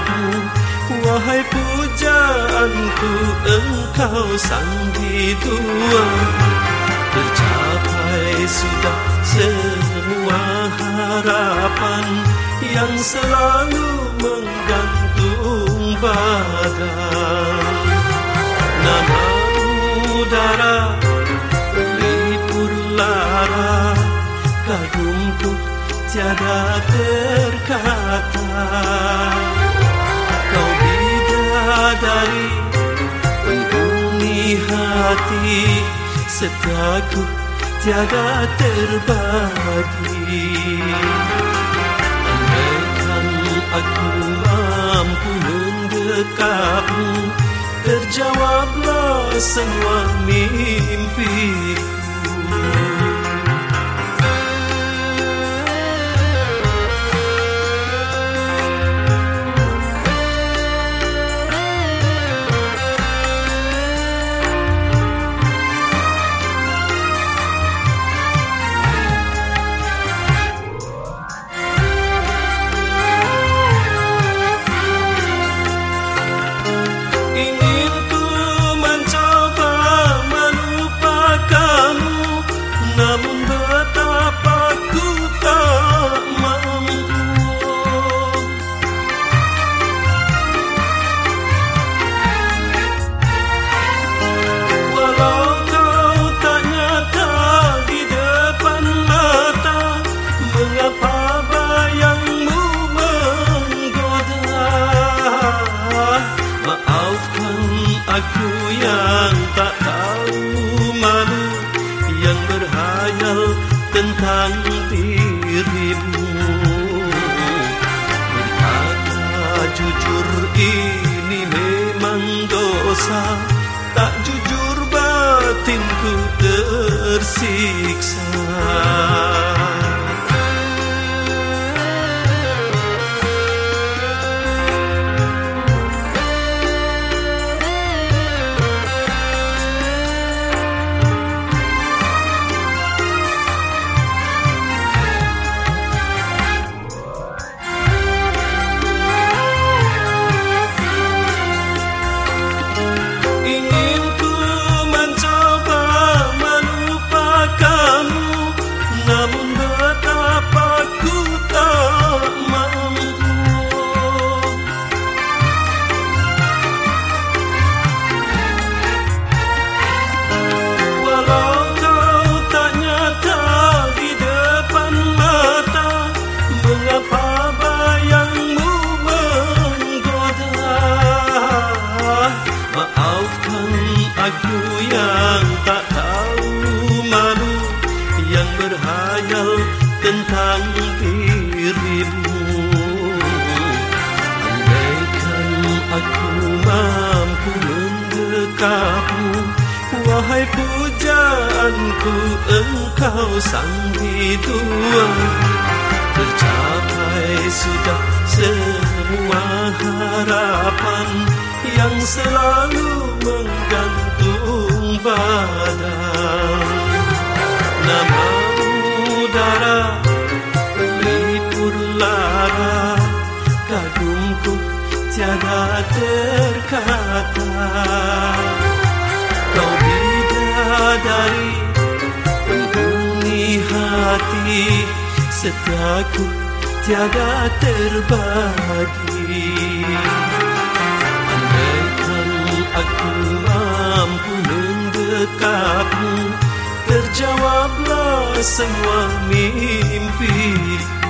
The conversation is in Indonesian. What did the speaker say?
aku Wahai pujaanku Engkau sang dua Tercapai sudah semua harapan Yang selalu menggantung badan. Nama udara Libur lara Kagumku tiada terkata. Bidadari Penghuni hati. Setiaku tiada terbagi. Andaikan aku mampu mendekapmu Terjawablah semua mimpiku dirimu. Berkata jujur ini memang dosa. Tak jujur batinku tersiksa Aku yang tak tahu malu Yang berhayal tentang dirimu Andaikan aku mampu mendekapmu Wahai pujaanku engkau sang dua Tercapai sudah semua harapan Yang selalu menggantung badan Nama udara pelipur lara Kagumku tiada terkata. Kau bidadari penghuni hati Setiaku tiada terbagi. Aku mampu mendekapmu Terjawablah semua mimpiku